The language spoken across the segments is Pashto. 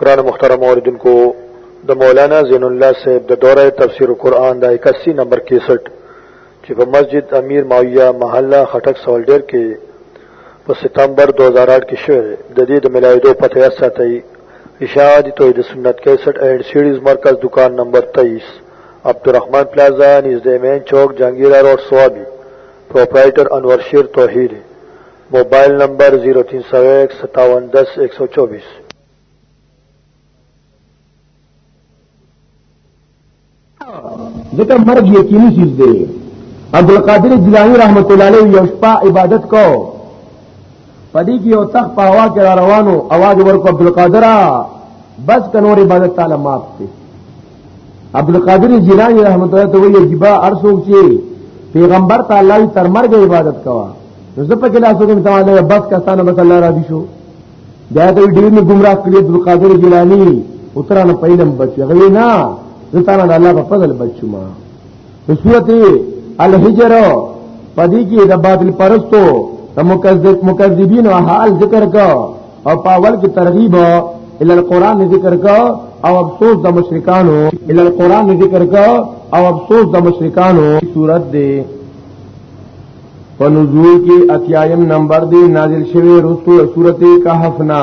قرآن مخترم اوردن کو د مولانا زین الله صاحب د دوره تفسیر قرآن د 81 نمبر 61 چې په مسجد امیر ماویہ محله خټک سولډر کې په ستمبر 2008 کې شوه د دې د ملایدو پته یا ساتي اشاعت توحید سنت 61 اینڈ سیریز مرکز دکان نمبر 23 عبدالرحمن پلازا نږدې مین چوک جهانگیرا روډ سوابي پروپرائیٹر انور شیر توحید موبایل نمبر 03015710124 ځکه مرګ یقیني چیز دی عبد القادر جیلانی رحمت الله علیه یو شپه عبادت کو پدې کې یو تخ په هوا کې روانو आवाज ورکو عبد القادر بس کنور عبادت تعالی معاف کړي عبد القادر جیلانی رحمت الله ته ویل جبا ارسوک چې پیغمبر تعالی تر مرګ عبادت کوا نو زه په کلاسو کې تعالی بس کسانه بس الله راضي شو دا ته ډیر نه گمراه کړی عبد القادر جیلانی اترانه پیلم بچ غوی نه زه تعالی الله په فضل بچو ما په صورت الحجر پدې کې د باطل پرستو د مکذب مکذبین او حال ذکر کو او پاول کې ترغیب ال القران ذکر کو او افسوس د مشرکانو ال القران ذکر کو او افسوس د مشرکانو صورت دی په نزول کې اتیایم نمبر دی نازل شوی رسو سورته کهف نا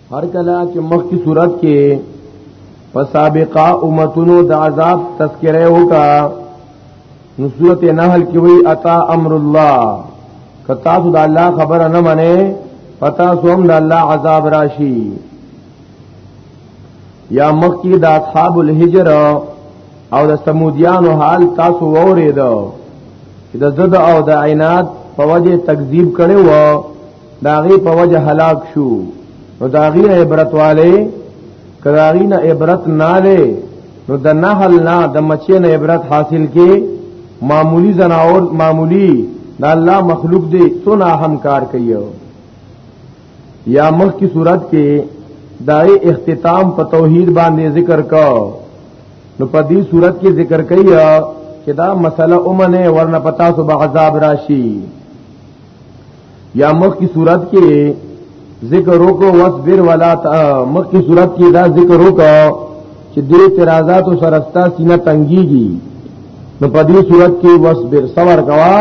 هر کله چې مخ کی صورت کې په سابقه امتونو د عذاب تذکره وکا نو صورت نحل کې وی اتا امر الله کتا د الله خبره نه منې پتا سوم د الله عذاب راشي یا مخ کی د اصحاب الهجر او د سمودیانو حال تاسو وورید چې د زد او د عینات په وجه تکذیب کړي وو داغي په وجه هلاک شو نو داغي نه عبرت والے کداغي نه عبرت نه لې نو د نحل نه د مچې نه عبرت حاصل کې معمولی زناور معمولی دا الله مخلوق دې څونه هم کار کوي یا مخ کی صورت کې دای اختتام په توحید باندې ذکر کا نو په دې صورت کې ذکر کیا چې دا مسله اومنه ورنه پتا سو به عذاب راشي یا مخ کی صورت کې ذکر وکړو واصبر ولا مخ کی صورت کې دا ذکر وکړو چې دې اعتراضات سره ستا سینه تنګيږي نو په دې صورت کې واصبر صبر کوا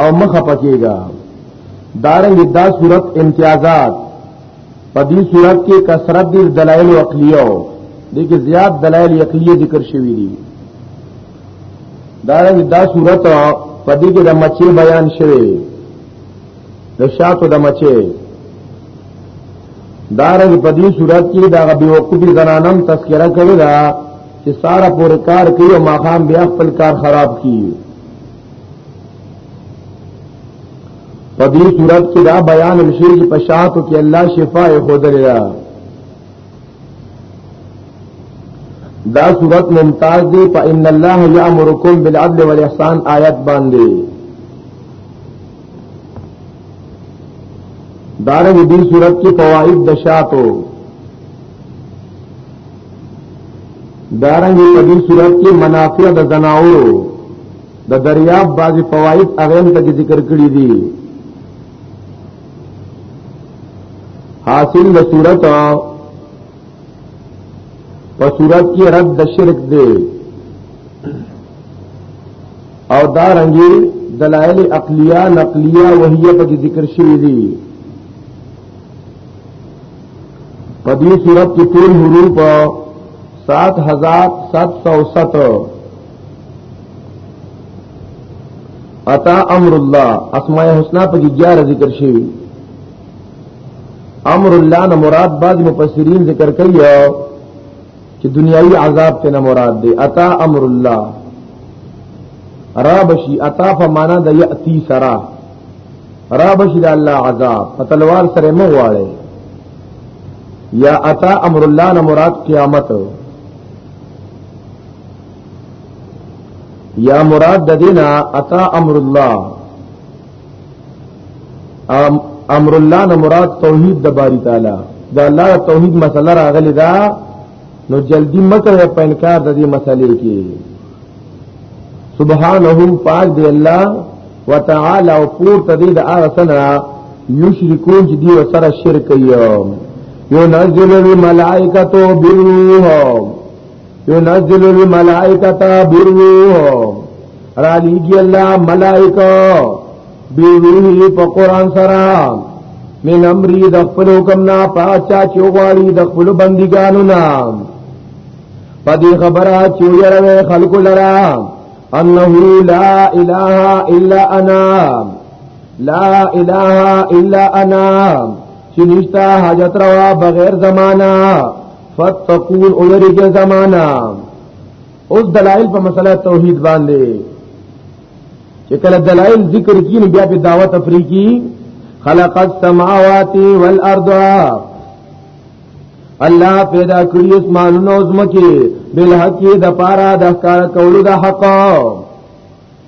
او مخ پکېږي دارنګ دا صورت امتیازات په دې صورت کې کثرت دې دلایل عقلیو دې کې زیات دلایل عقلیه ذکر شوی دي دا رنګ دا صورت په دې کې د مچې بیان شوی د شاتو د مچې دا رنګ په دې صورت کې دا غبي وقوفي زنانم تذکرہ کوي دا چې سارا پور کار کوي او ماقام بیا خپل کار خراب کوي په دې صورت کې دا بیان شوی چې په شاتو کې الله شفاء خود لري دا صورت ممتاز دی په ان الله یامرکم بالعدل والاحسان آیت باندې دارنګ دې صورت کې فواید د شاتو دارنګ په دې صورت کې منافع د زناورو د دریاب بعضی فواید هغه ته ذکر کړی دي حاصل د صورت په صورت کې رد د شرک دی او دا رنګي دلائل عقلیه نقلیه وهیه په ذکر شوی دی په دې صورت کې ټول حروف 7707 اتا امر الله اسماء الحسنا په 11 ذکر شوی امر الله نه مراد بعد مفسرین ذکر کوي چې دنیوي عذاب ته نه مراد دی اتا امر الله رابشی اتا فمانا د یاتی سرا رابشی د الله عذاب فتلوار سره مو واړی یا اتا امر الله نه مراد قیامت یا مراد د دینا اتا امر الله امر الله نه مراد توحید د باری تعالی دا الله توحید مسله راغلی دا نو جلدی مکه په انکار د دې مسلې کې سبحانه پاک دی الله وتعالى او پور ته دی د هغه سره یشرکون چې دی سره شرک یو یو نزل الملائکه بالروح ينزل الملائکه بالروح را لګي الله ملائکه بالروح په قران سره من امری د خپل حکم نه پاچا چې غواړي د خپل بندګانو نه پدې خبره چې یره خلق لرا انه لا اله الا انا لا اله الا انا چې نشتا حاجت روا بغیر زمانہ فتقول اولریګه زمانہ اوس دلائل په مسله توحید باندې چې کله دلائل ذکر کین بیا په دعوت افریقی خلق السماوات والارض الله پیدا کړی اسمانونو زمکه بل حق د پارا د کار کولو د حق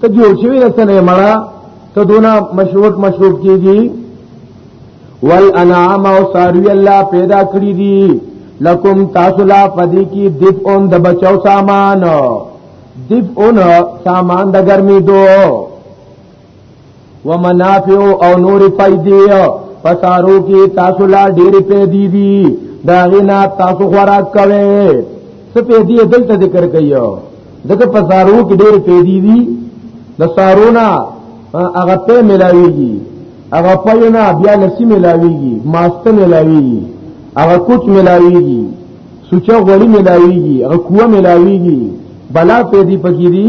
ته جوړ شوی نه سنې مړه ته دونه مشروط مشروب کیږي والانعام او ساروی الله پیدا کړی دي لکم تاسو لا پدې کې دپ اون د بچو سامان دپ اون سامان د ګرمي دوه ومنافع او نور پیدې پسارو کې تاسو لا ډېر پیدې دي دا غنا تاسو خوراک کوي څه پیدې دلته ذکر کوي دغه پسارو کې ډېر پیدې دي د سارونه هغه په ملاويږي هغه په نه بیا لسی ملاويږي ماسته ملاويږي هغه کوچ ملاويږي سوچا غوړی ملاويږي هغه کوه ملاويږي بلا پیدې پکې دي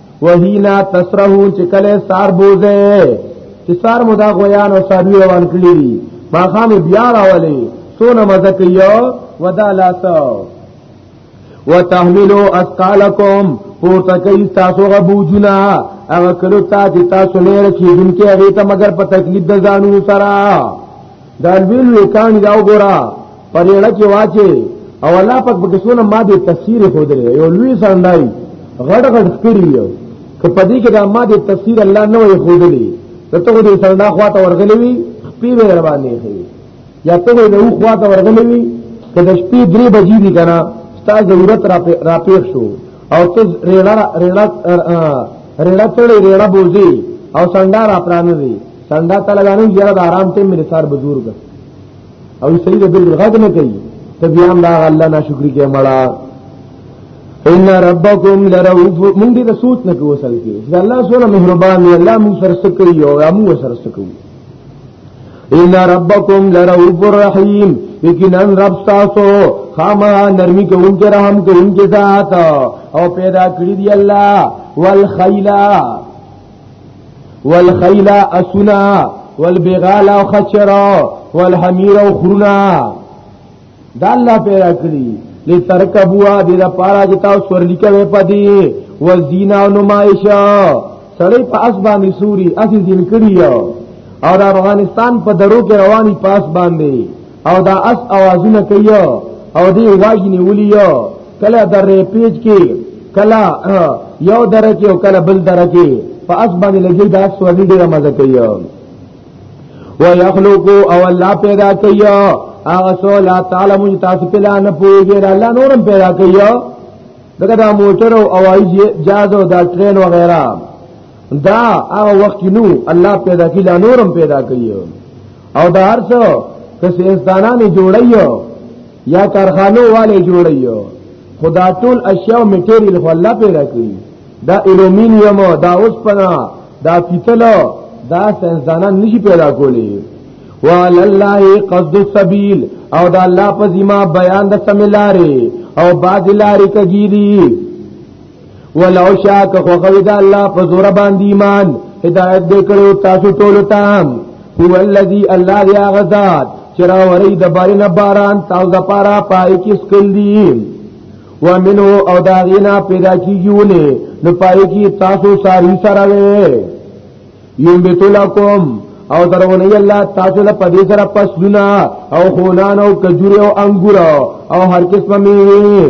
وهینا تسره چې کله سار بوزه چې سار مو دا غویان او ساروی روان کړی دي ما خام بیا راولې سونه مزه کوي ودا لاسو وتحملوا اثقالکم پورته کوي تاسو غبوجنا هغه کلو ته چې تاسو نه رکیدونکي هغه ته مگر په تکلیف د ځانو سره دا لوی لوی کانی دا وګورا پرېړه کې واچي او الله پاک په کسونه ما دې تفسیر خو درې یو لوی سندای غړ غړ کړی یو کپدې کې دا ما دې تفسیر الله نه وي خو درې ته ته دې سندا خواته ورغلې وي خپې به روانې شي یا ته دې نو خواته ورغلې وي کله شپې درې بجې دي کنه ستا ضرورت را را پېښ شو او ته ریړه ریړه ریړه تړې ریړه بوزي او سندا را پرانه دي څنګه تعالی غانو یاره د آرام ټیم مې سار بزرګ او سړي د بل غږ نه کوي ته بیا هم دا الله ناشکری کې مړه ان ربکم لرؤوف مونږ دې سوچ نه کوو سل کې چې الله سره مهربان دی الله مونږ سره سکوي او مونږ سره سکوي ان ربکم لرؤوف الرحیم یقینا رب تاسو خامہ نرمی کو ان کے رحم کو ان کے ذات او پیدا کړی دی الله والخیلا والخیل اسنا والبغال او خچر والحمیر او خرنا دا الله پیدا کړی لترکبوا د لپاره چې تاسو ورلی کوي پدی وزینا او نمایش سړی په اس باندې سوري اسی ذل کړی او د افغانستان په درو کې رواني پاس باندې او دا اس اوازونه کوي او دی واجنی ولي کله درې پیج کې کله یو دره کې او کله بل دره کې په اس باندې لګي دا سوري ډیره مزه کوي و یخلقو او الله پیدا کوي هغه سو لا تعالی مون تاسو په لانه پويږي الله نورم پیدا کوي دغه دا موټر او هوايي جهاز او دا ټرین وغیرہ دا هغه وخت نو الله پیدا کی لا نورم پیدا کوي او دا هر څو کس انسانان جوړایو یا کارخانو والے جوړایو خدا ټول اشیاء او میټیریل خو الله پیدا کوي دا الومینیوم دا اوسپنا دا پیتل دا انسانان نشي پیدا کولی وعلى الله قصد السبيل او دا الله په ذمہ بیان د سملاري او باز لاري کګيري ولو شاء که خوخوی دا الله په زور باندې ایمان هدایت دې کړو تاسو ټول ته هو الذی الله دی هغه ذات چې را وری د بارین باران تاسو د پاره پای کې سکل دی ومنو او دا غینا پیدا کیږي نو پای کې تاسو ساری سره وې یم بیت لکم او درونی الله تاسو له پدې سره پسونه او خونان او کجوره او انګور او هر قسمه میوه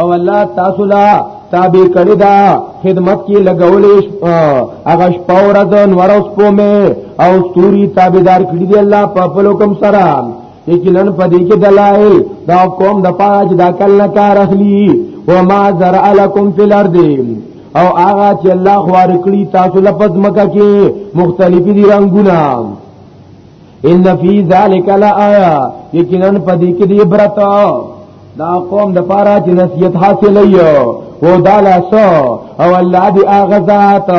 او الله تاسو لا تابع کړی دا خدمت کې لګولې هغه شپه ورځ نور اوس په مې او ستوري تابعدار کړی دی الله په خپل حکم سره یقینا په دې کې دلایل دا قوم د پاج دا کل کار اخلي و ما زرع لكم في الارض او هغه چې الله خوار کړی تاسو لپس مکه کې مختلفي دي رنگونه ان فی ذلک لآیه یقینا په دې کې دی عبرت دا قوم د پاره چې نصیحت حاصل یو او دا لاسو او الله دی اغزات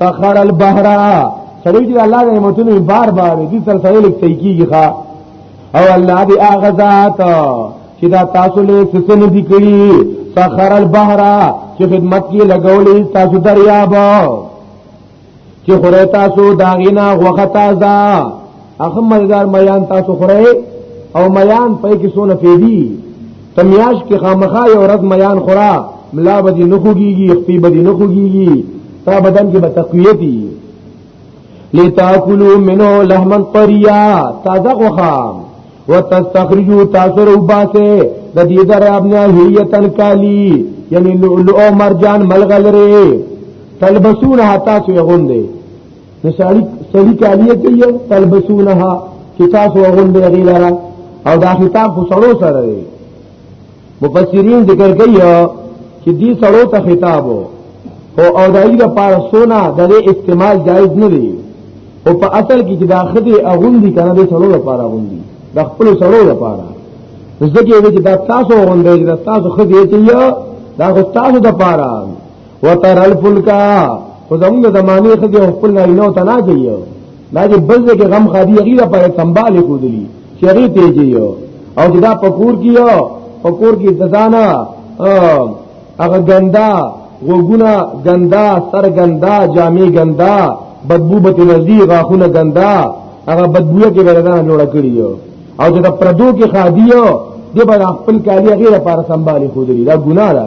سخر البحر سړی چې الله د نعمتونو بار بار دي تر سره لیک صحیح کیږي ښا او الله دی اغزات چې دا تاسو له سسن دي کړی سخر البحر چې خدمت کې لګولې تاسو دریاب چې خره تاسو داغینا وخت تازه اخم مزدار میان تاسو خره او میان پې کې سونه فیدی تمیاش کې خامخا یو ورځ میان خورا ملا بدی نه خوږیږي خپې بدی نه خوږیږي تا بدن کې به تقویت دي لتاکلوا منه لحما طریا تازه غوخام وتستخرجوا تاسو وباسه د دې دراب نه هیتن کالی یعنی لؤلؤ مرجان ملغلره تلبسونها تاسو غوندې نو سړی سړی کالیه کوي تلبسونها چې تاسو غوندې غیلره او دا خطاب خو سړو سره دی مفسرین ذکر کوي چې دې سړو ته خطاب او او دایي د پاره سونا د استعمال جایز نه دی او په اصل کې چې دا خدي اغوندي کنه د سړو لپاره اغوندي د خپل سړو لپاره ځکه چې دا تاسو اغوندي دا تاسو خدي چې یا دا خو تاسو د پاره وتر الفلکا خو زموږ د زمانه خدي خپل نه نه تناجي دا چې بل ځای کې غم خادي هغه لپاره سنبال کو دي چې هغه تیجی یو او چې دا پکور کیو پکور کې دزانا هغه ګندا وګونه ګندا سر ګندا جامې ګندا بدبو به تلزی غاخونه ګندا هغه بدبوې کې وردا جوړ کړی یو او چې دا پردو کې خادي یو دی به خپل کالی هغه لپاره سنبال کو دي دا ګناه ده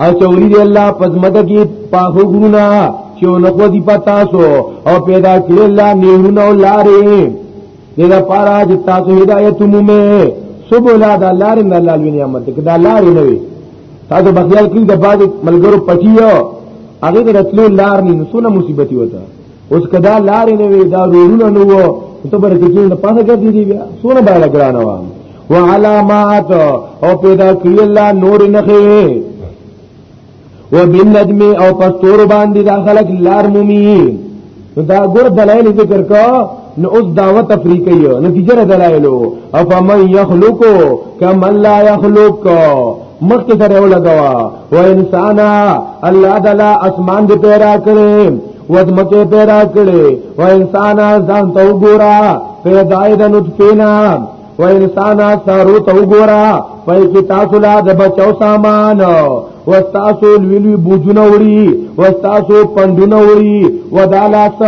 او چوری دی الله پزمد کی پاخو ګرونا چې نو دی پتا سو او پیدا کړی الله نیونه او لارې دې دا پارا چې تاسو هدایت مومه سبول دا لارې نه الله لوی نعمت کې دا لارې نه وي تاسو بخیال کړی د بعد ملګرو پټیو هغه د رتلو لار نه سونه مصیبت وته اوس کدا لارې نه وي دا رورونه نه وو ته برکې نه پاسه ګرځي دی بیا سونه بالا ګرانه وامه وعلامات او پیدا کړی الله نور نه خې وبالنجم او پستور باندې دا خلق لار مومي دا ګور دلایل ذکر کا نو اوس دعوت افریقی نتیجه را دلایلو او فمن یخلقو کمن لا یخلق مخکې سره ولګوا و انسان الله تعالی اسمان دې پیدا کړې ودمکه پیدا کړې و انسان ځان ته وګورا پیدا د نطفه و انسان سارو ته وګورا پای کې تاسو لا د بچو سامان و تاسو لوی بوجونه وړي و تاسو پندونه وړي و دالات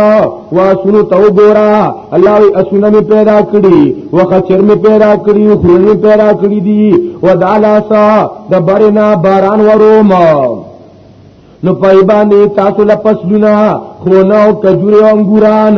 و سونو ته وګورا الله وی اسونه می پیدا کړی و خچر می پیدا کړی و خور می پیدا کړی دي و دالات د برنا باران وروم نو پای باندې تاسو له پسلونه خونه او کجوري او انګوران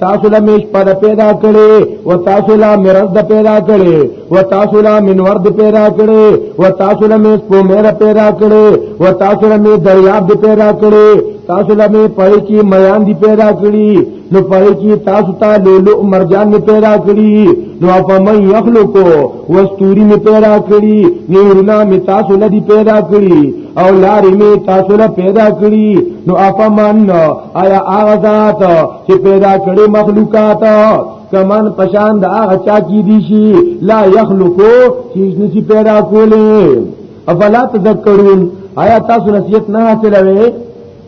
تاسو له میش پر پیدا کړي و تاسو له مرز د پیدا کړي و تاسو له منور د پیدا کړي و تاسو له میش په مېره پیدا کړي و تاسو له می دریاب د پیدا کړي تاسو له می پای کې میان دی پیدا کړي نو پاره کی تاسو ته لولو مرجان می پیدا کړی نو په من یخلقو وستوری می پیدا کړی نورنا می تاسو لدی پیدا کړی او لارې می تاسو له پیدا کړی نو افمن آیا هغه ذات چې پیدا کړی مخلوقات کمن پشان دا هغه چا کی دی شي لا یخلقو چې نشي پیدا کوله افلا تذکرون آیا تاسو نصیحت نه حاصلوي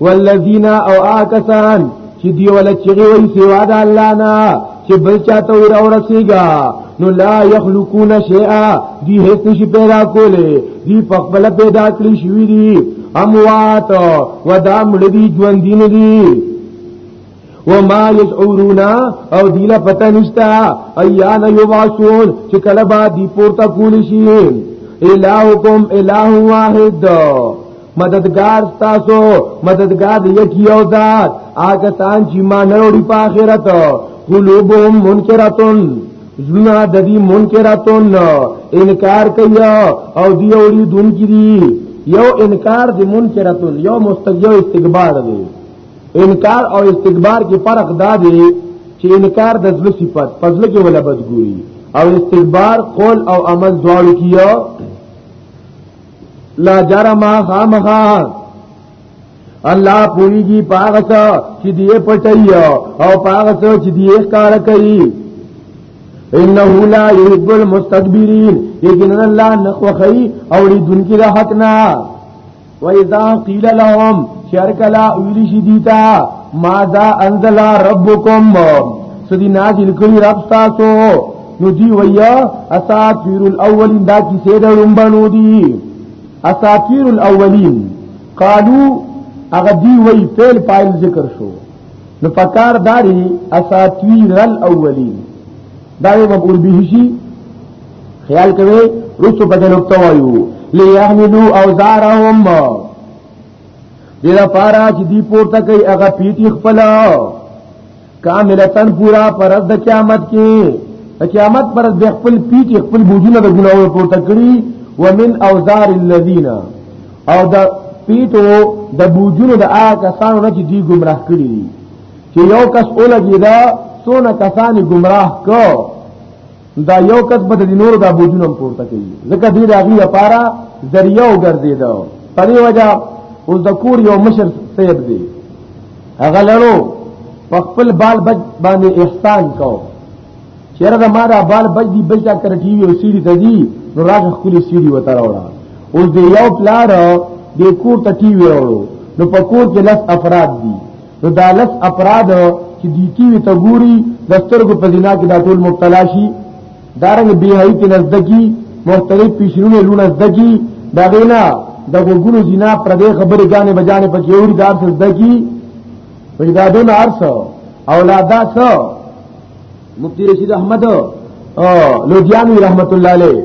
والذین او آکسان چې دی ولا چې وی سوا د الله نه چې بل چاته ور اورسیګا نو لا یخلقون شیئا دی هیڅ شي پیدا کوله دی په خپل پیدا کړی شوی دی اموات و دا مړ دی ژوند دی نه دی وما يشعرون او دیلا پتہ نشتا ایان یبعثون چې کله با دی پورته کول شي الہکم الہ واحد مددگار تاسو مددگار یکیو ذات آګه سان چې ما نه وړي په آخرت قلوبهم منکرتون زنا د دې منکرتون انکار کوي او دی وړي دون کې دي یو انکار د منکرتون یو مستجو استکبار دی انکار او استکبار کې فرق دا دی چې انکار د ځل صفات فضل کې ولا بدګوري او استکبار قول او عمل دواړو کیو لا جرم خامخا الله پوریږي پاغه څه چې دی پټي او پاغه څه چې دی ښکار کوي انه لا يحب المستكبرين یقینا الله نخوخي او دونکي د حق نه واذا قيل لهم شرك لا ویلی شدیتا ماذا انزل ربكم سدی نازل کړي رب تاسو نو دی ویا اساطیر الاولین دا کیسه د رومبانو دی اساطیر الاولین قالو هغه دی وی فعل فاعل ذکر شو نو پکار داری اساطیر الاولین دا یو مقول به شي خیال کوي رسو په دې نقطه وایو ليحملوا اوزارهم دې لپاره چې دی پورته کوي هغه پیتی خپل کاملتن پورا پرز د قیامت کې د قیامت پر د خپل پیټ خپل بوجونه د ګناو پورته کړی ومن اوزار الذین او د پیټو د بوجونو د آ کسانو نه چې دی گمراه کړی دي چې یو کس اولګی دا سونه کسانی گمراه کو دا یو کس په دې نور دا بوجونم پورته کوي ځکه دې راغي لپاره ذریعہ وګرځیدا په دې وجہ اوس د کور یو مشر سیب دی هغه لړو په خپل بال بچ باندې احسان کو چیرې دا ما دا بال بچ دی بچا کر ټي وي او سیډي ته دی نو راځه خپل سیډي وته راوړه اوس دې یو پلار دې کور ته ټي وي راوړو نو په کور کې لس افراد دي نو دا لس افراد چې دی ټي وي ته ګوري د سترګو په زنا کې دا ټول مبتلا شي دارنګ بی حی کې نزدکی مختلف پیشرونه لونه نزدکی دا غینا د وګونو زنا پر دې خبرې ګانې بجانې په کې اوري دار نزدکی پیدا دون ارس اولادا سو مفتی رشید احمد او لودیانی رحمت الله علیه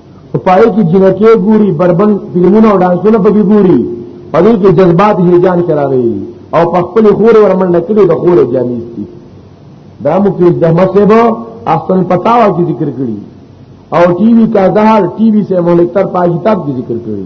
په پای کې جنکه ګوري بربند فلمونه او ډانسونه په کې ګوري په دې کې جذبات یې جان کراوي او په خپل خور ورمنډه کړي د خور جامې دي دا مو کې د مسبه اصل پتاوا کې ذکر کړی او ټي وي کا دهر ټي وي سے مولکتر پاجتاب کې ذکر کړی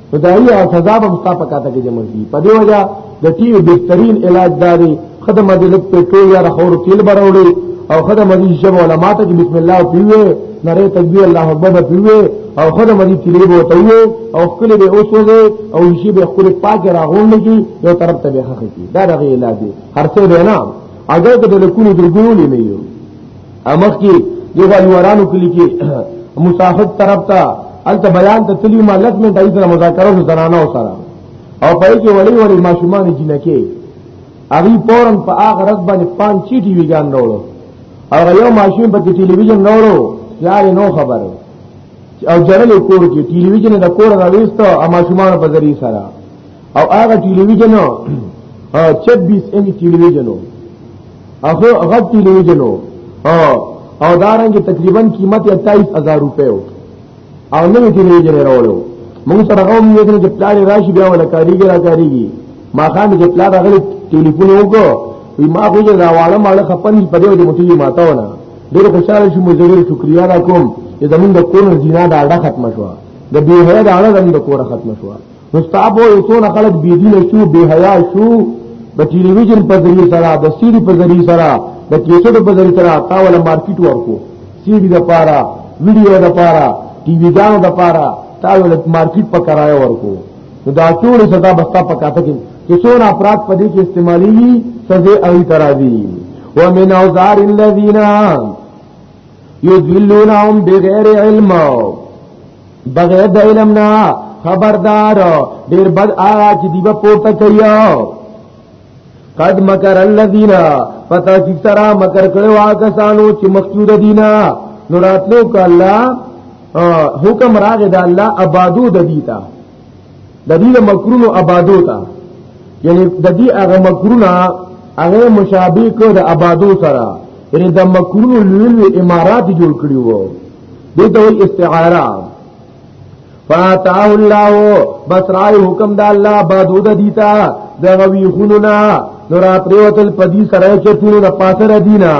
خدای او سزا به مستاپه کاته کې جمع کی په دې وجہ د ټي بهترین علاج داري خدمت دې لک پټو یا رخور تیل براوړي او خدمت دې شب علماء ته بسم الله پیوي نره تکبیر الله اکبر پیوي او خدمت دې تیلې بو ته او خپل به اوسوځي او شي به خپل پاک راغونډي کی یو طرف ته به خخ کی دا دغه علاج دی هر څه به نه اگر ته د لکونو درګولې نه یو امخ کې یو غلورانو کلی کې مصاحب طرف ته انت بیان ته تلی ما لږ منټه یې سره مذاکره وکړه زنانه سره او په کې وړي وړي ماشومان جنکه هغه پورن په هغه رد باندې پان چی ټي وی ګان راوړو او یو ماشوم په ټلویزیون راوړو یاري نو خبره او جرل کور کې ټلویزیون د کور راويستو او ماشومان په ذریعہ سره او هغه ټلویزیون او 26 انچ ټلویزیون او هغه هغه ټلویزیون او او دارنګ تقریبا قیمت 28000 روپے او او نو ټلویزیون راوړو موږ سره هم یو څه پلان راشي بیا ولا کاریګر راځيږي ما خان چې پلان راغلی ټلیفون وکړو وی ما خو دا واړه ماړه خپل په دې وجه متي ماته ونه ډېر خوشاله شوم زه شکریا را کوم چې زمونږ کور زینا دا اړه ختم شوه د بیهه دا اړه زمونږ کور ختم شوه مستعب وي څونه خلک بي دي شو بي حیا شو د ټلویزیون په ذریعہ سره د سیډي په ذریعہ سره د کیسټو په ذریعہ سره تا ولا مارکیټ ورکو سیډي د پاره ویډیو د پاره ټي وی ګانو د پاره تا ولا مارکیټ په کرایه ورکو نو دا ټول صدا بستا په کاته کې چې څونه افراد په دې کې استعمالي سزا او ترازی ومن اوزار الذين یذلونهم بغیر علم بغیر د علم نه خبردار ډیر بد آغا چې دی په پورته کوي قد مکر الذین پتا چې سره مکر کړو هغه سانو چې مخکود دینا نوراتلو کله حکم راغی د الله آبادو د دیتا د دې مکرونو آبادو ته یعنی د دې هغه مکرونه هغه مشابه کو د آبادو سره یعنی د مکرونو لوی امارات جوړ کړی وو دې ته استعاره فاتاه الله بس راي حکم د الله بادود دیتا د غوی خوننا نورات ریوتل پدی سره چتونو د پاسره دینا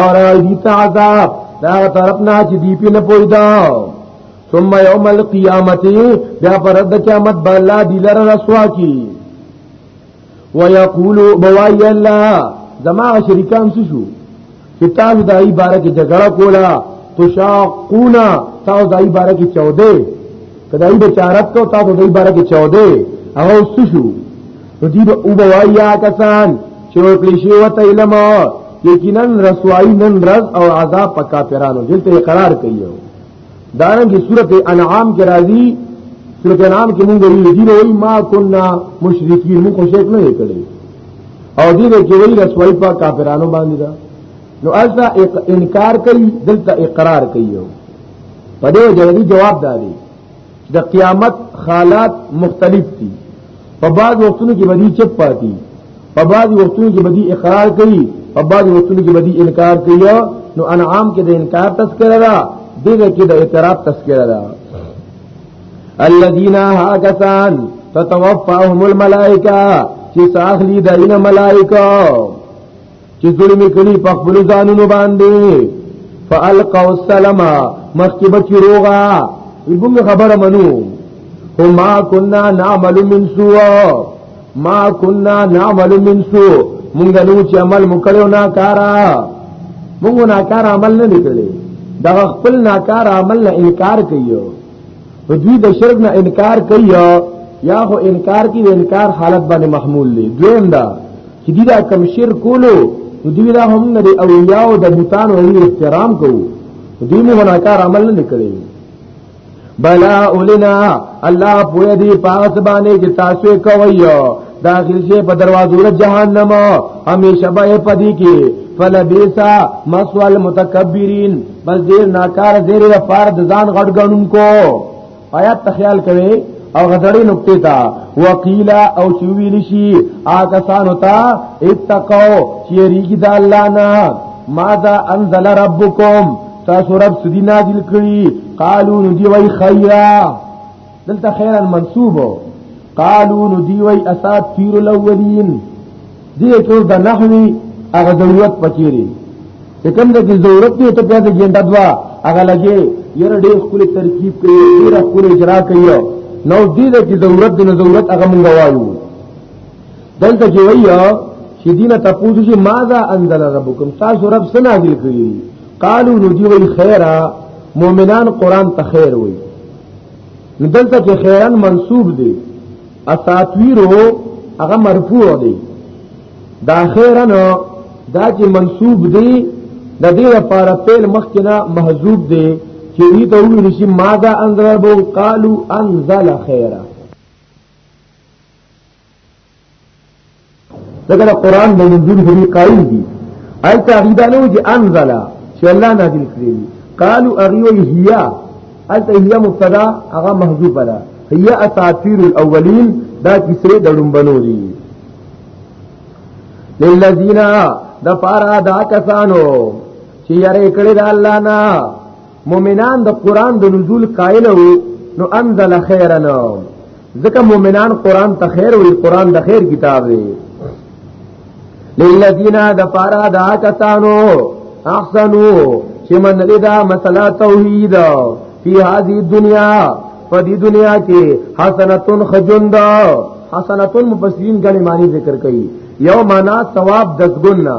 اور دیتا عذاب دا طرف نه چې دی په نه پویدا ثم یوم القیامت بیا پر د قیامت بالا دی لر رسوا کی ویقول بوای الله زما شریکان څه شو چې تاسو دای بار کې جګړه کولا تشاقونا تاسو دای بار کې 14 کدای به چارت کو تاسو دای بار کې 14 هغه څه شو نو دی به او بوایا کسان چې ورکلی شي وته علم یقینا رسوایی نن رز او عذاب پکا پیرانو دلته قرار کوي دارنګه سورته انعام کې راځي سورته انعام کې مونږ ویلي دي وای ما كنا مشرکین مونږ شرک نه کړی او دې کې ویلي رسوي په کافرانو باندې دا نو اصلا انکار کوي دلته اقرار کوي په دې جواب داري د قیامت حالات مختلف دي په بعض وختونو کې بدی چپ پاتې په بعض وختونو کې بدی اقرار کوي په بعض وختونو کې بدی انکار کوي نو انعام کې د انکار تذکرہ ده دغه کې د اعتراف تذکرہ ده الذين هاكسان تتوفاهم الملائکه چې ساخلی دینه ملائکه چې ظلم کړي په خپل ځانونو باندې فالقوا السلام مخکې بچی روغا وبنګ خبره منو هما كنا نعمل من سوء ما كنا نعمل من سوء مونږ نو چې عمل مکړو نا کارا مونږ نا کار عمل نه نکړي دا خپل نا کار عمل نه انکار کوي نو دوی د شرک نه انکار کوي یا خو انکار کوي انکار حالت باندې محمول دي دویم دا چې دوی دا کم شرک کولو نو دوی دا هم نه اولیاء او د بوتان او احترام کوو دوی مو مناکار عمل نه کړی بلا اولنا الله پوهه دی پاس باندې چې تاسو کوي داخل شي په دروازو د جهنم همیشه به پدې کې فلبیسا مسوال متکبرین بس دې ناکار دې له پار د ځان غټ غنون کو آیات تخیال کوي او غدړې نقطې ته وقیلا او چې ویل شي آکسانو ته اتقو چې ریګی د الله نه ماذا انزل ربکم تاسو رب سدی نازل کړی قالو نو دی وای خیره دلته خیرا منصوب قالو نو دی وی اساطیر الاولین دی کو د نحوی هغه ضرورت پکېری چې کوم د ضرورت دی ته بیا د ګنده دوا هغه لګي ير ډېر خپل ترکیب کوي ډېر خپل اجرا کوي نو دې د ضرورت د ضرورت هغه مونږ وایو دلته کې وایو چې دینه تاسو چې ماذا انزل ربکم تاسو رب سنا دل کړی قالو نو دی وی خیره مؤمنان قران ته خیر وایي دلته کې خیرن منصوب دی اساطویر هغه مرفوع دی دا خیرن دا چې منصوب دی د دې لپاره پیل مخکنه محذوب دی چې دې ته ویل شي ماذا انزل بو قالو انزل خیره دغه قرآن د نزول هری قائل دي اي تعبیدانو چې انزل چې الله نازل کړی قالوا اغيو هي انت هي مبتدا هغه محذوف ده هي اساطير الاولين دا کیسه د لومبنو دي للذین د پارا دا کسانو چې یې کړی د الله نه مؤمنان د قران د نزول قائل وو نو انزل خیرا ځکه مؤمنان قران ته خیر وی قران د خیر کتاب دی للذین دفارا دا کسانو احسنو چې من لدا مسله توحید فی هذه دنیا په دې دنیا کې حسنتون خجند حسنتون مفسرین غنی معنی ذکر کړي یو معنا ثواب دزګنا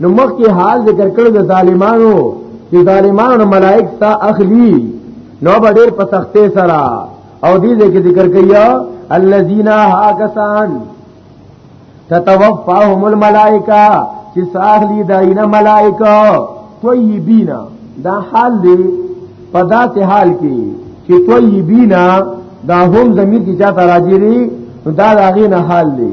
نو مخکې حال ذکر کړو د ظالمانو چې ظالمانو ملائک تا اخلي نو به ډېر په سختې سره او دې ذکر ذکر کیا الذين هاكسان تتوفاهم الملائکه چې ساخلی داینه ملائکه طیبینا دا حال دی په داسې حال کې چې طیبینا دا هم زمیر کې چاته راځي نو دا هغه نه حال دی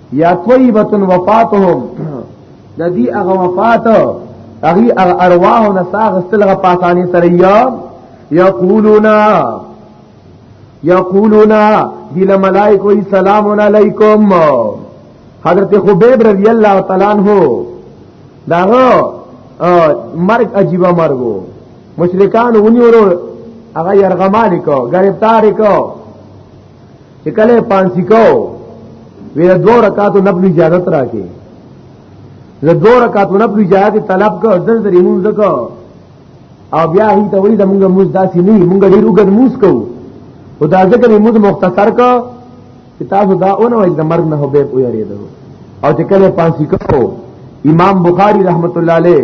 یا طیبه وفاتهم د دې هغه وفات هغه هغه ارواح نه ساغستلغه پاسانی سره یا یقولون یقولون دی ملائکه السلام علیکم حضرت خبیب رضی الله تعالی عنہ داغه مرګ عجیب مرګو مشرکان ونیورو هغه يرغمال کو گرفتار کو چې کله پانسی کو وی دو رکعاتو نفل اجازه راکې زه دو رکعاتو نفل اجازه طلب کو دل درې مونږ زکو او بیا هی ته وی زمونږ موږ داسې نه مونږ ډیر وګد موس کو او دا ذکر موږ مختصر کو چې تاسو دا اون وای د مرګ نه هو به پوی ریدو او چې کله پانسی کو امام بخاری رحمت الله علیه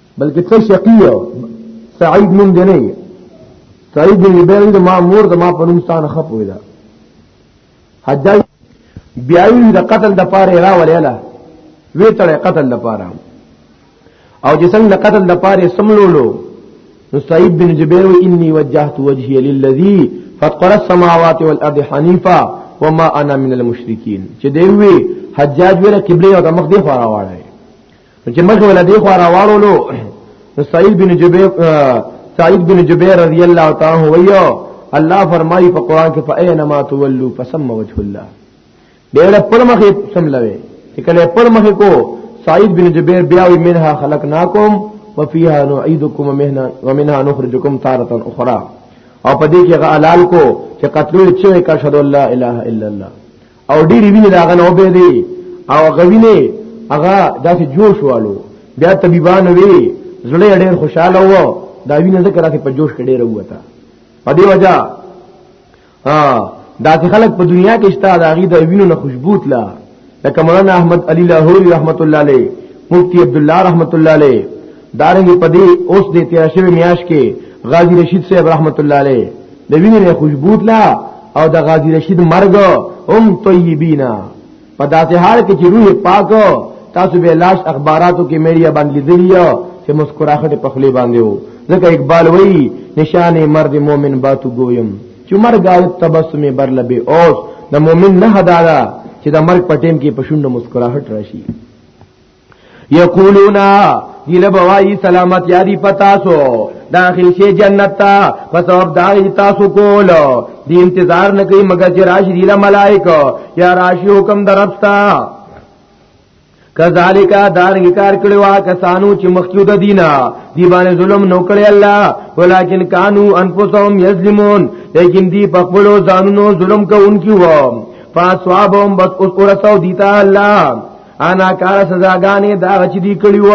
بلکې ته شقی یو سعید نوم دی نه یې سعید بن جبیر د ما مور د ما په نوم ستانه خپوي دا حجاج بیا یې د قتل د پاره را ولیلا وی تړه قتل د پاره او چې څنګه قتل د پاره سملولو نو سعید بن جبیر و انی وجهت وجهی للذی فطر السماوات والارض حنیفا وما انا من المشرکین چې دی وی حجاج ویره قبله او د مخ دی خورا واړی چې مخ ولا دی خو راوړلو نو سعید بن جبیر سعید بن جبیر رضی الله تعالی عنہ ویو الله فرمایي په قران کې فاینما تولوا فسم وجه الله ډېر پر مخې سملوي چې کله پر مخې کو سعید بن جبیر بیا وی منها خلقناکم وفيها نعيدكم ومنها ومنها نخرجكم تارة اخرى او په دې کې غالال کو چې قتلول چې کا شهد الله اله الا الله او ډېری وینې داغه نه وبې دي او غوینه هغه داسې جوش والو بیا طبيبان وی زړه ډېر خوشاله وو دا وینه ذکر راته په جوش کې ډېر وته په دې وجہ ها دا چې خلک په دنیا کې شته دا غي د وینو نه خوشبو تلا لکه مولانا احمد علی لاهوری رحمت الله علیه مفتی عبد الله رحمت الله علیه دارنګ په دې اوس د تیاشوي میاش کې غازی رشید صاحب رحمت الله علیه د وینې له خوشبو لا او د غازی رشید مرګ هم طیبینا په داسې حال کې چې روح پاک تاسو به لاش اخباراتو کې میډیا باندې لیدلیو چې مسکراخت په خلی باندې وو ځکه اقبال وایي نشانه مرد مؤمن باتو ګویم چې مرګ او تبسم بر لبه اوس د مؤمن نه هدادا چې د مرګ په ټیم کې پښوند مسکراخت راشي یقولون دی لبوائی سلامت یادی پتاسو داخل شي جنت ته په سبب دا تاسو کول دی انتظار نه کوي مګر چې راشي دی ملائکه یا راشي حکم درپستا کذالک دارنګ کار کړي وا کسانو چې مخکیو د دینه دی باندې ظلم نو کړی الله ولیکن کانو انفسهم یظلمون لیکن دی په خپل ځانونو ظلم کوونکی وو فاسوابهم بس اوس ورته دیتا الله انا کار سزاګانې دا چې دی کړی و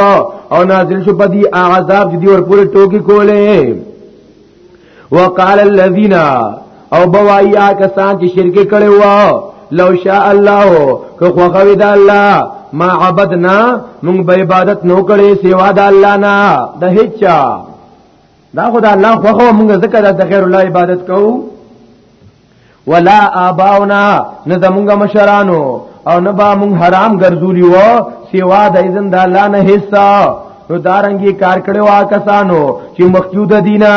او نازل شو په دې عذاب چې دی ور پورې ټوکی کولې وقال الذين او بوایا کسان چې شرک کړي و لو شاء الله که خو خوي دا الله ما عبدنا موږ به عبادت نو کړي سوا دا الله نه د هیڅ دا خدای الله خو موږ ذکر د غیر الله عبادت کوو ولا آباؤنا نه د مونږه مشرانو او نه با مونږ حرام ګرځولی و سیوا د اذن د الله نه حصہ نو دارنګي کار کړو آکسانو چې مخجوده دینا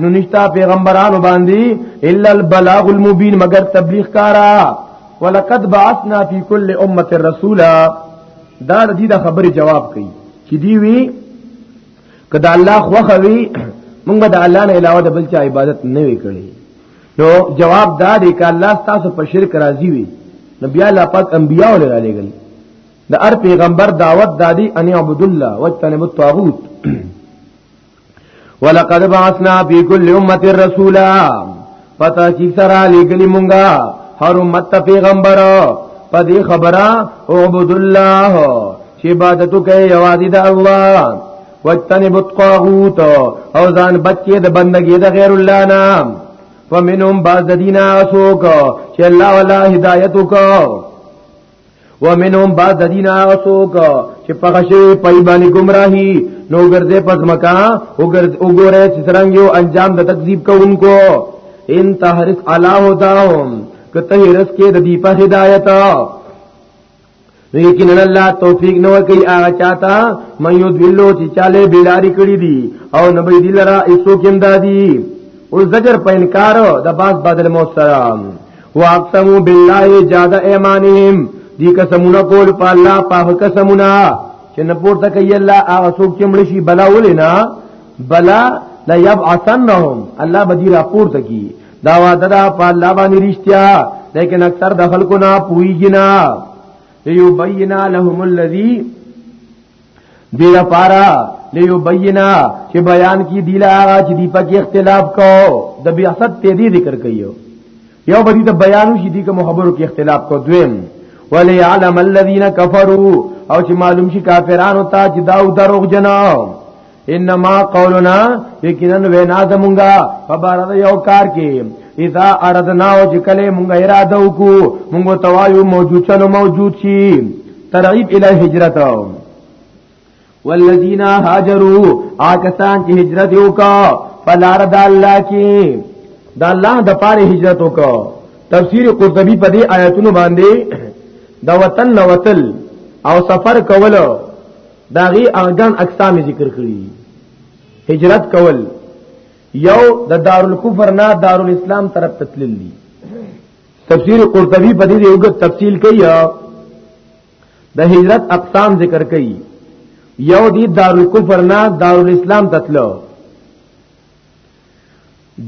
نو نشتا پیغمبرانو باندې الا البلاغ المبین مگر تبلیغ کارا ولقد بعثنا فی کل امه رسولا دا د دې د خبرې جواب کوي چې دی وی کدا الله خوخوي موږ د الله نه علاوه د بل چا عبادت نه وکړي نو جواب دا دی ک الله تاسو په شرک راضی وي نو بیا لا پاک انبیاء ولر علی گل د ار پیغمبر دعوت دادی ان عبد الله وجتنب الطاغوت ولقد بعثنا في كل امه رسولا پتا کی سرا لګلی مونږه هر امت پیغمبر په دې خبره عبد الله چې عبادت کوي یوازې د الله وجتنب الطاغوت او ځان بچی د بندګی د غیر الله نام ومنهم بعض دینا اسوک چې الله ولا هدایت وکاو ومنهم بعض دینا اسوک چې په غشي پای باندې گمراهي نو ګرځې پس مکا وګوره چې څنګه یو انجام د تکذیب کوونکو ان تحرس علی هداهم کته رس کې د دی په هدایت لیکن الله توفیق نو کوي هغه چاته مې یو دلو چې چاله بیلاری کړی دي او نبی دلرا ایسو کېم دادی او زجر په انکار د باز بدل موسرام واقسمو بالله جاد ایمانهم دی قسمونه کول په الله په قسمونه چې نه پورته کوي الله هغه څوک چې مړ شي بلا ولینا بلا لا یبعثنهم الله بدی را پورته کی دا وعده دا په الله باندې رښتیا لیکن اکثر د خلکو نه پويږي نه ليبينا لهم الذي دی لپاره ليبينا چې بیان کی دی لا چې دی په کې اختلاف کو د بیاست ته دی ذکر کایو یو بدی د بیان شې دی کوم خبرو کې اختلاف کو دویم وليعلم الذين كفروا او چې معلوم شي کافرانو ته چې دا دروغ جناو انما قولنا یقینا وینا د مونږه په بار د یو کار کې اذا اردنا او چې کله مونږه اراده وکړو مونږ توایو موجود چلو موجود شي ترعیب الی هجرت والذین هاجروا آکسان چې هجرت وکړه فلار د الله کې د الله د پاره هجرت وکړه تفسیر قرطبی په دې آیاتونو باندې د وطن نوتل او سفر کولو دا غي اغان اقسام ذکر کړی هجرت کول یو د دارالکفر نه دارالاسلام طرف تتلل دي تفسیر قرطبی په دې یو تفصیل کوي د هجرت اقسام ذکر کوي یو دی دارالکفر نه دارالاسلام تتلو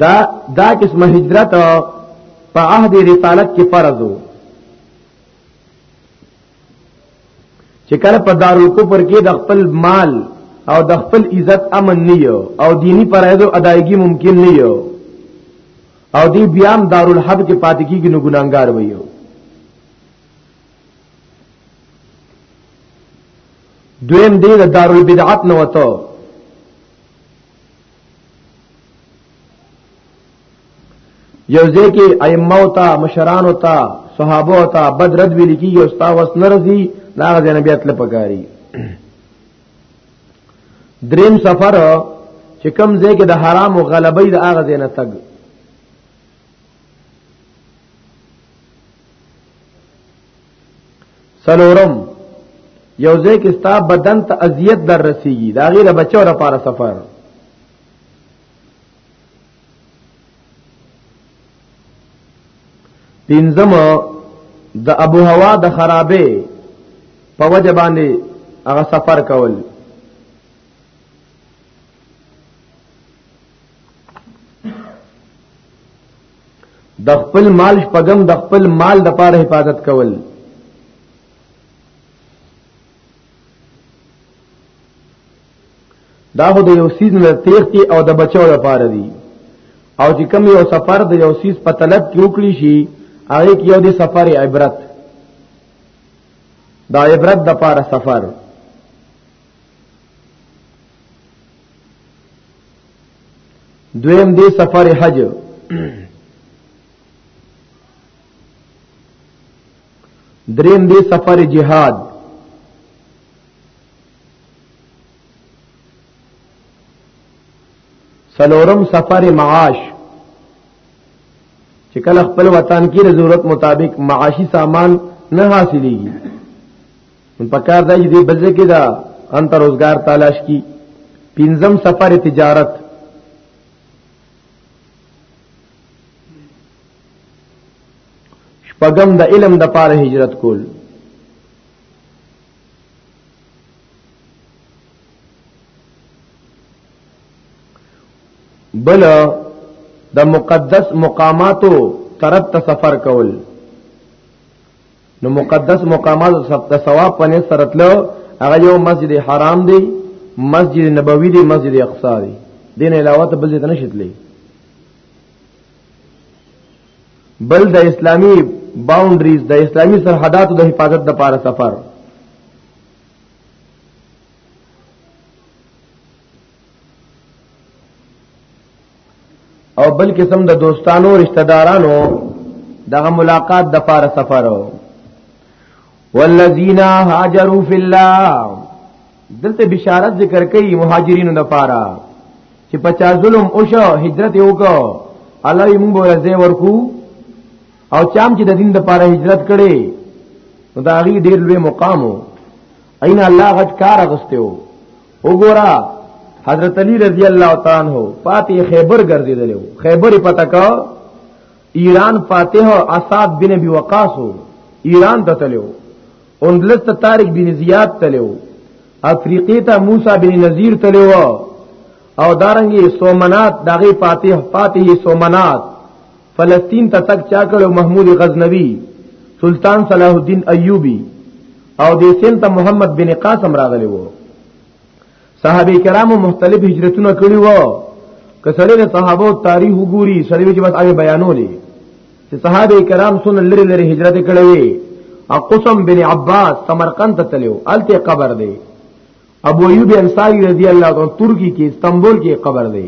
دا دا قسمه هجرت په عهد رسالت کې فرض وو چې کله په دارالکفر کې د خپل مال او د خپل عزت امن نه یو او دینی فرایضو ادایګي ممکن نه یو او دی بیا هم دارالحب کې پاتې کیږي نو ګناګار ویو دویم دی د دارالبدعت نه وته یو ځکه ائمه او تا مشران او تا صحابه او تا بدرد ویل کیږي او ستا وس نرسي دا غځ نه بیا تل پکاري دریم سفر چې کم ځای کې د حرام او غلبې د اغه زینه تګ سلورم یو ځای کې ستا بدن ته اذیت در رسیږي دا غیر بچو لپاره سفر پینځم د ابو هوا د خرابې په وجه باندې هغه سفر کول د خپل مال شپږم د خپل مال د پاره حفاظت کول دا خو د یو سیز نه تیختی او د بچو د پاره دی او چې کوم یو سفر د یو سیز په طلب کې وکړي شي هغه کې یو د سفر عبرت دا عبرت د پاره سفر دویم دی سفر حج دریم دی سفر جهاد سلورم سفر معاش چې کله خپل وطن کې ضرورت مطابق معاشي سامان نه حاصلېږي ان پکار دا دې بځه کې دا انت روزګار تلاش کی پنځم سفر تجارت شپږم د علم د پاره هجرت کول بل د مقدس مقاماتو طرف ته سفر کول نو مقدس مقامات د ثواب په نس سره تلو هغه یو مسجد حرام دی مسجد نبوي دی مسجد اقصا دی دین علاوه ته بل ځای نه شتلې بل د اسلامی باونډریز د اسلامی سرحداتو د حفاظت د پاره سفر او بل قسم د دوستانو رشتہ دارانو دغه ملاقات د پار سفر والذین هاجروا فی الله دلته بشارت ذکر کوي مهاجرینو د پاره چې پچا ظلم او شو هجرت وکاو الله یې موږ ورځه ورکو او چام چې د دین د پاره هجرت کړي نو دا غي ډیر لوی مقام او اين الله غټ کار غستیو وګورا حضرت علی رضی الله تعالی عنہ فاتح خیبر ګرځیدلو خیبر پتا کا ایران فاتح او اصحاب بن ابي وقاص ایران ته تلو اندلس ته طارق بن زیاد تلو افریقی ته موسی بن نذیر تلو او دارنګي سومنات دغه فاتح فاتح سومنات فلسطین ته تک چا کړو محمود غزنوی سلطان صلاح الدین ایوبی او د سین ته محمد بن قاسم راغلی وو صحابه کرامو مختلف هجرتونه کړی وو کسړې د صحابه تاریخ وګوري سړی چې بس هغه بیانولې چې صحابه کرام سن لری لری هجرت کړې وي او قسم بن عباس سمرقند ته تلو الته قبر دی ابو ایوب انصاری رضی الله عنه ترکی کې استنبول کې قبر دی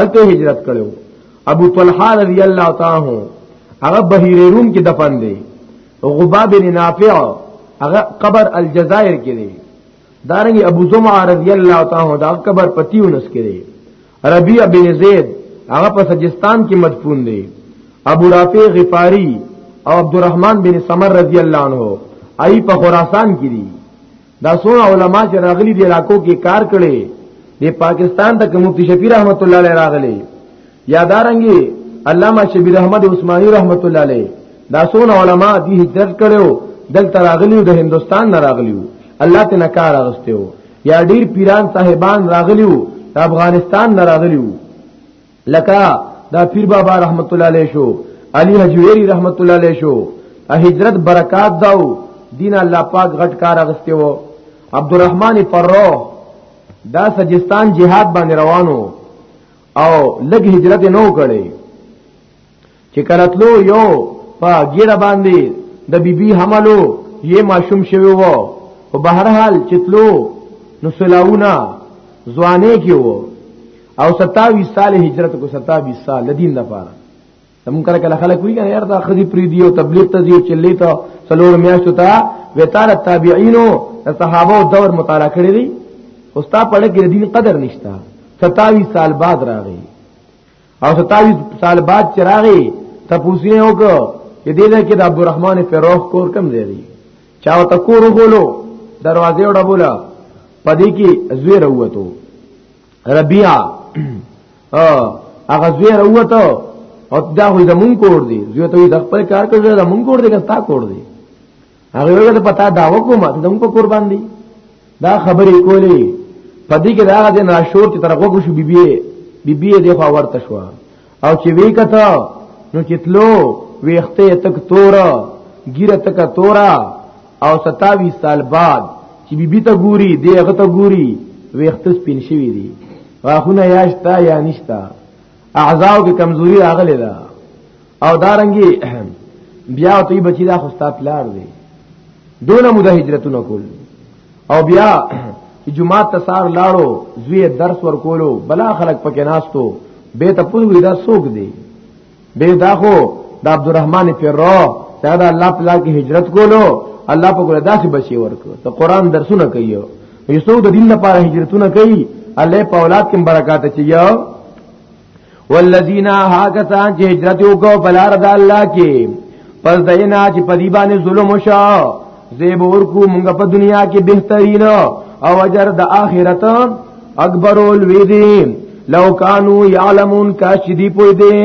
الته هجرت کړو ابو طلحه رضی الله تعالی هغه بحیر روم کې دفن دی غباب بن نافع هغه قبر الجزائر کې دی دارنګ ابو زمعه رضی الله تعالی دا قبر پتیونس کې دی ربیع بن زید هغه په سجستان کې مدفون دی ابو رافع غفاری او عبدالرحمن بن سمر رضی الله عنه ای په خراسان کې دی دا څونه علما چې راغلي دي علاقو کې کار کړي د پاکستان د مفتی شفیع رحمت الله علیه راغلي یادارنګي علامه شبیر احمد عثماني رحمت الله علیه دا څونه علما دي هجرت کړو دلته راغلي د هندستان نه راغلي الله ته نکار اغستو یا ډیر پیران صاحبان راغلي د افغانستان نه راغلي لکه دا پیر بابا رحمت الله علیه شو علی حجویری رحمت الله علیه شو هجرت برکات داو دین الله پاک غټ کار اغسته وو عبدالرحمن فرو دا سجستان جهاد باندې روانو او لګ هجرت نو کړي چې کلتلو یو په ګیره باندې د بیبي حملو یې ماشوم شوی وو او بهر حال چتلو نو سلاونا ځوانه کې وو او 27 سال هجرت کو 27 سال لدین لپاره تم کله کله خلک وی کنه یار دا خزي پری دی او تبلیغ ته دی چلی ته سلور میاشتو ته وتار تابعینو صحابه دور مطالعه کړی دی اوستا پړه کې دین قدر نشتا 27 سال بعد راغی او ستاوی طالبات چراغي تپوسی نه وکړو چې دې ځای کې د عبدالرحمن فیروخ کور کم ځای دی چا ته کور وګولو دروازه وډه بولا پدې کې زوی وروته ربيعه هغه زوی وروته او دا خو زمون کور دی زوی ته د خپل کار کوي زمون کور دی که تا کور دی هغه ویل په تا دا وکوم ته دم په قربان دي دا خبرې کولې په دې کې دا غځې ناشور چې تر غوږ شو بیبي بیبي دې خو ورته شو او چې وی کته نو چې تلو ویخته تک تورا ګیره تک تورا او 27 سال بعد چې بیبي ته ګوري دې هغه ته ګوري ویخته سپین شوی دي واخونه یاشتا یا نشتا اعضاو کې کمزوري راغلي ده او دارنګي بیا ته بچی دا خو ستا پلار دی دونه مو د هجرتونو کول او بیا چې جمعه ته سار لاړو زوی درس ورکولو بلا خلک پکې ناستو به ته پوری دا سوق دی به دا خو د عبدالرحمن پیرو دا الله پلا کې هجرت کولو الله په ګره داسې بچي ورکو ته قران درسونه کوي یسو د دین لپاره هجرتونه کوي الله په اولاد کې برکات چي یو والذین هاکسان چې هجرت وکاو بلار د الله کې پس دینا چې په دی باندې ظلم وشو زیب ورکو مونږ په دنیا کې بهترین او اجر د آخرت اکبر الوی دی لو کانو یعلمون کاش دی پوی دی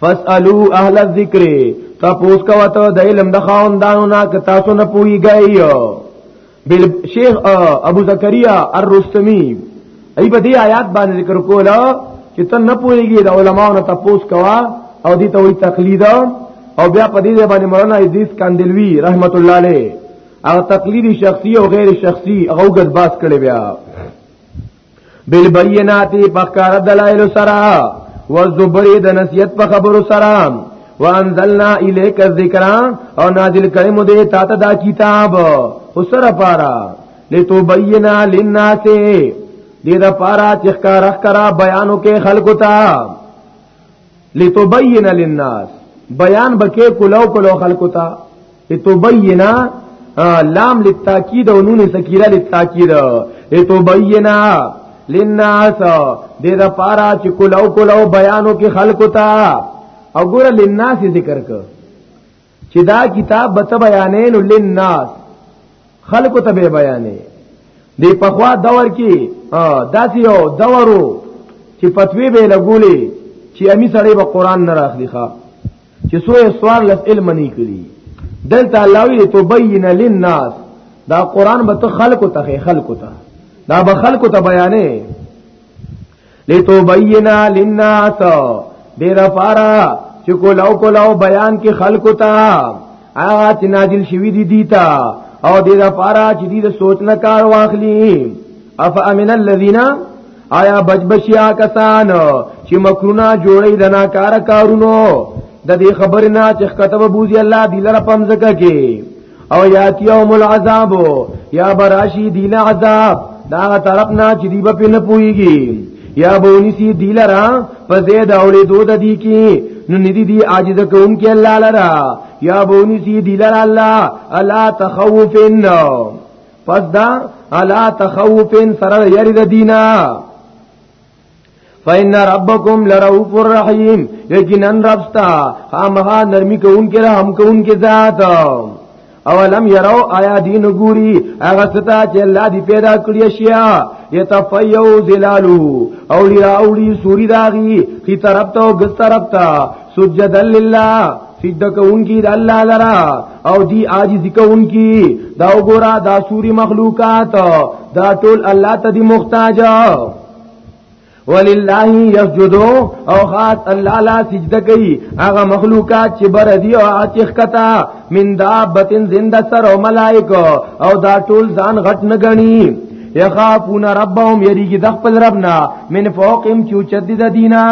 فاسالو اهل الذکر تاسو کا وته د علم د خاوندانو نه که تاسو نه پويږئ بل شیخ ابو زکریا الرستمی ای په دې آیات باندې ذکر کولا چې ته نه پويږي د علماو نه تاسو کوا او دې ته وی تقلید او بیا په دې باندې مولانا ادریس کاندلوی رحمت الله علیه او تقلیدی شخصی او غیر شخصی هغه ګد باس کړي بیا بالبينات بخار دلائل سرا والزبر د نصیحت په خبرو سرا وانزلنا الیک الذکر او نازل کړم دې تا ته دا کتاب وسره پارا لتبینا للناس دې دا پارا چې ښکارا ښکارا بیانو کې خلقو ته لتبین للناس بیان بکې کولو کولو خلکو ته لتبین لام للتاکید او نون سکیره للتاکید لتبین للناس دې دا پارا چې کولو کولو بیانو کې خلکو ته او ګور للناس ذکر کړ چې دا کتاب به بیانې نو لناس خلکو ته بیانې دی په خوا دور کې داسې یو دورو چې فتوی به لګولې چې امی سړی به قران نه راخلی ښا چې سوې سوار لس علم نه کړی دلته الله وی تو بین للناس دا قران به ته خلکو ته خلکو ته دا به خلکو ته بیانې لتوبینا للناس دیر پارا چې کولاو کولاو بیان کې خلکو ته هغه چې نازل شوی دی دیتا او دیر پارا چې دې سوچ نه کار واخلي اف امن الذین آیا بجبشیا کسان چې مکرونه جوړی د ناکار کارونو د دې خبر نه چې کتب بوزي الله دلر پمزګه کې او یات یوم العذاب یا براشی دیل عذاب دا طرف نه چې دی په نه پويږي یا بونی سی دیل را په زید اولې دود دی کی نو ندی دی عاجز کوم کې الله لرا یا بونی سی دیل را الله الا تخوفن پس دا الا تخوفن سره یری د دینه فإن ربكم لرؤوف رحيم یقینا رب ستا خامها نرمی کون کې رحم کون کې ذات اولم یرو آیا دین ګوري هغه ستا چې الله دی پیدا کړی شیا یتفیو ظلالو او لرا اولی سوری داغي کی طرف ته او ګس طرف ته سجد لله سجده کوونکی د الله لرا او دی عاجز کوونکی دا وګورا دا سوري مخلوقات دا ټول الله ته دی محتاج ولله یسجدو او خاص الله لا سجده کوي هغه مخلوقات چې بر دی او عاتق کتا من دابتن زنده سر او ملائکه او دا ټول ځان غټ نه غني یخافون ربهم یریږي د خپل ربنا من فوقهم چې چدي د دینا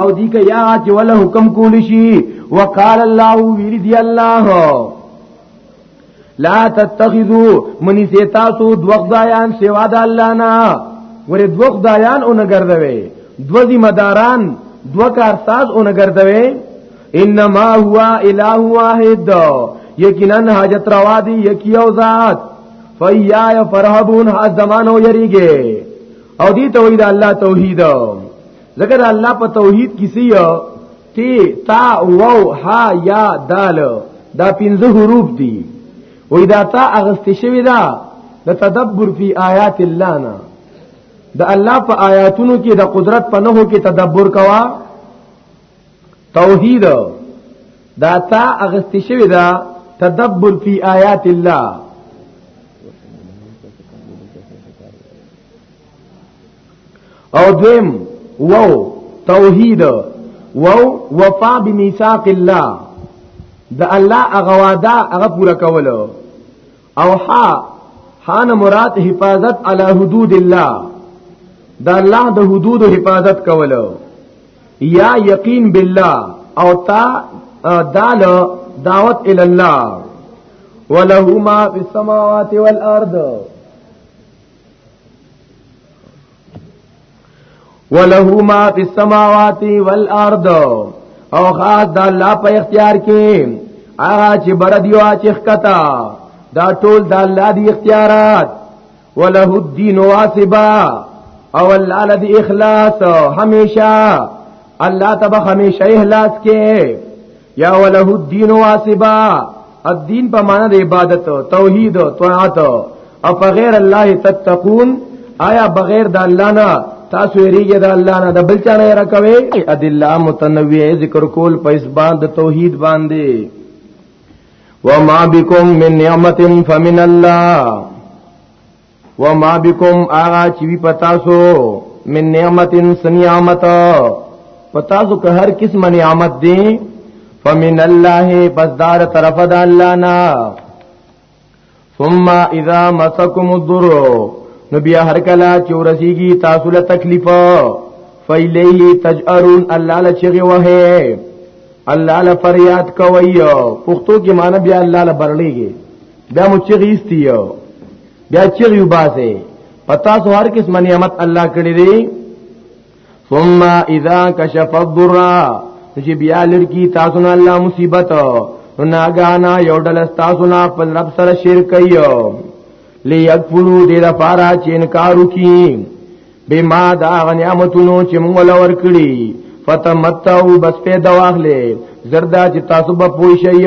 او دی که یا چې ول حکم کول شي وقال الله ویری دی الله لا تتخذو منی سے تاسو دوخ دایان سوا د الله نه ور دوخ دایان اون ګرځوي دو ذمہ داران دو کار ساز اون ګرځوي انما هو اله واحد یقینا حاجت روا دی یکی او ذات فیا فرحبون ها زمانو یریږي او دی توحید الله توحید ذکر الله په توحید کسی تی تا واو ها یا دال دا پنځه حروف دي وې دا تا اغست شوی دا د تدبر فی آیات الله نه د الله په آیاتونو کې د قدرت په نهو کې تدبر کوا توحید دا تا اغست شوی دا تدبر فی آیات الله او دویم وو توحید وو وفا بمیثاق الله د الله هغه وعده هغه پوره کولو او ها حان مراد حفاظت علی حدود الله د الله د حدود حفاظت کولو یا یقین بالله او تا دال دعوت ال الله وله ما فی السماوات والارض وله ما فی السماوات والارض او خاص د الله په اختیار کې هغه چې بر دی او چې ښکتا دا ټول د الله دی اختیارات وله الدین واسبا او الله لدی اخلاص همیشه الله تبا همیشه اخلاص کې یا وله الدین واسبا الدین په معنا د عبادت توحید طاعت او په غیر الله تتقون آیا بغیر د الله نه تاسو یریږئ د الله نه د بل چا نه راکوي ادله متنوع ذکر کول په اسبان د توحید باندې وما بكم من نعمت فمن الله وما بكم اغا چې وی پتا سو من نعمتن سنیامت پتا سو که هر قسم نعمت دی فمن الله پس دار طرف د الله نا ثم اذا مسكم الضر نو بیا هر کلا چورسیږي تاسو له تکلیف فیلیه تجرون الله له چغه وه الله له فریاد کوي پښتو کې معنی بیا الله له برلېږي بیا مو چغې ایستي یو بیا چغې وباسي پتا سو هر کس نعمت الله کړی دی ثم اذا كشف الضر چې بیا لړکی تاسو نه الله مصیبت نو ناګانا یو ډل تاسو نه په رب سره شرک یو ليغفلو دې د پاره چې انکار وکي بما دا غنیمتونو چې موږ لور کړی فتمتعو بس په دواخله زردا چې تاسو به پوي شئ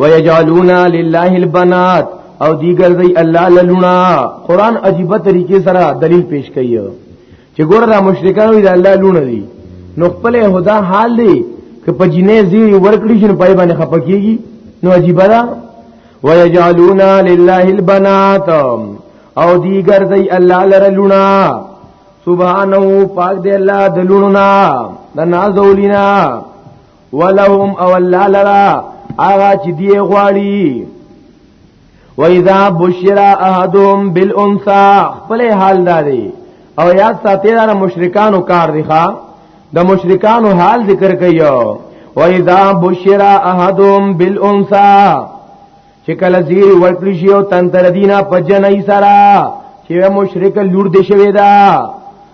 ويجعلون لله البنات او دی ګرځي الله للونا قران عجيبه طریقې سره دلیل پیش کوي چې ګور دا مشرکان وي دا الله لونه دي نو خپل هدا حال دی که په جنې زی ورکړي شنو پای باندې خپکیږي نو عجیبه ده ويجعلون لله البنات او دی ګرځي الله لره لونه سبحانه پاک دی الله د لونه نه د نازولینا ولهم او الله لرا هغه چې دی غواړي و اذا بشر احدهم بالانثى خپل حال داري او یاد ساتي دا مشرکانو کار دی ښا د مشرکانو حال ذکر کوي و اذا بشر احدهم بالانثى چې کله زیر ورکړي شي او تن تر دینه پجنای سرا چې مشرک لور دې شوی دا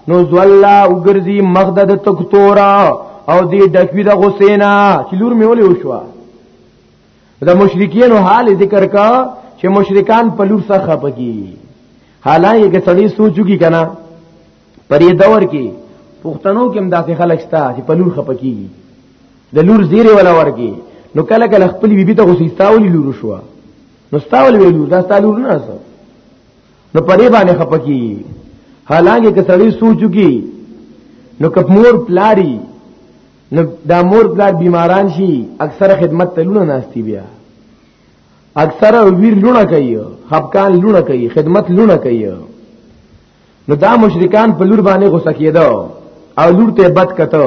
نو زولا وګرځي مخدد تکتورا او دې ډکوي د غسینا چې لور مې ولې وشو دا مشرکین حال ذکر کا چې مشرکان په لور څخه پکی حالانکه سړی سوچو کی کنه پرې دور کې پښتنو کې هم داسې خلک شته چې په لور خپکیږي د لور زیره ولا ورګي نو کله کله خپل بیبي ته غوسیستاولي لور شو نو ستاول وی لور دا ستالور نه اسو نو پرې باندې خپکی حالانکه که سړی سوچو کی نو کپ مور پلاری نو دا مور پلار بیماران شي اکثر خدمت ته لونه ناشتي بیا اکثر ویر لونه کوي خپکان لونه کوي خدمت لونه کوي نو دا مشرکان په لور باندې غوسه کېده او لور ته بد کته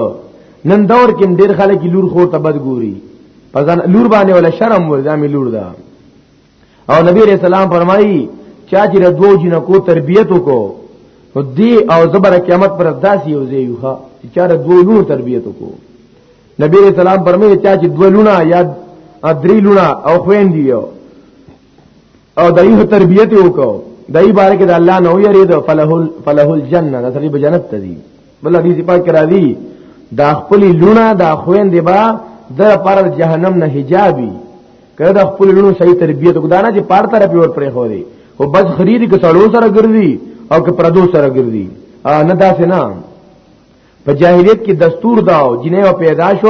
نن دور کې ډېر خلک لور خو ته بد ګوري پزان لور باندې ولا شرم ور دا مې لور ده او نبی رسول الله فرمایي چا چې د دوه جنو کو تربيت وکړو نو دی او زبر قیامت پر داسې یو ځای یوخه چې چا د دوه لور تربيت وکړو نبی رسول الله فرمایي چا چې دوه لونه یا درې لونه او خويندې یو او دایو تربیت وکاو دای بار کې د الله نو یریدو فله فله الجنه د سړي بجنت ته دی بل حدیث پاک کرا دی دا خپل لونه دا خويند با د پر جهنم نه حجابي کړه د خپل لونو صحیح تربیت کو دانا چې پار طرف ور پرې خو دی او بس خرید کې سړو سره ګرځي او کې پردو سره ګرځي نه دا څه نه په جاهلیت کې دستور داو جنې پیدا شو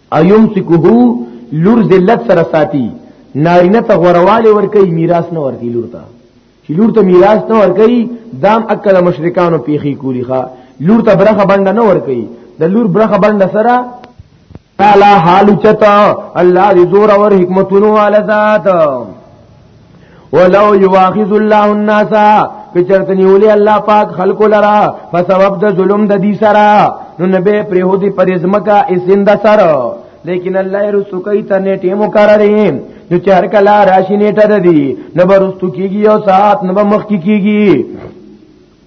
ايمسکه لور ذلت سره ساتي نارینه ته غورواله ور کوي میراث نه ورکی لور ته چې لور ته میراث نه ور کوي دام اکل مشرکانو پیخي کولی ښا لور ته برخه باندې نه ور کوي د لور برخه باندې سره تعالی حال چتا الله دې زور اور حکمتونو والا ذات ولو یواخذ الله الناس کچرت نیولی الله پاک خلق لرا په سبب د ظلم د دې سره نو نبی پر هودي پر ازمکا اسند سر لیکن الله رسو کوي ته نیټه مقرره نو چهر کلا راشي نیټه د دې نو برستو کیږي او ساعت نو مخ کیږي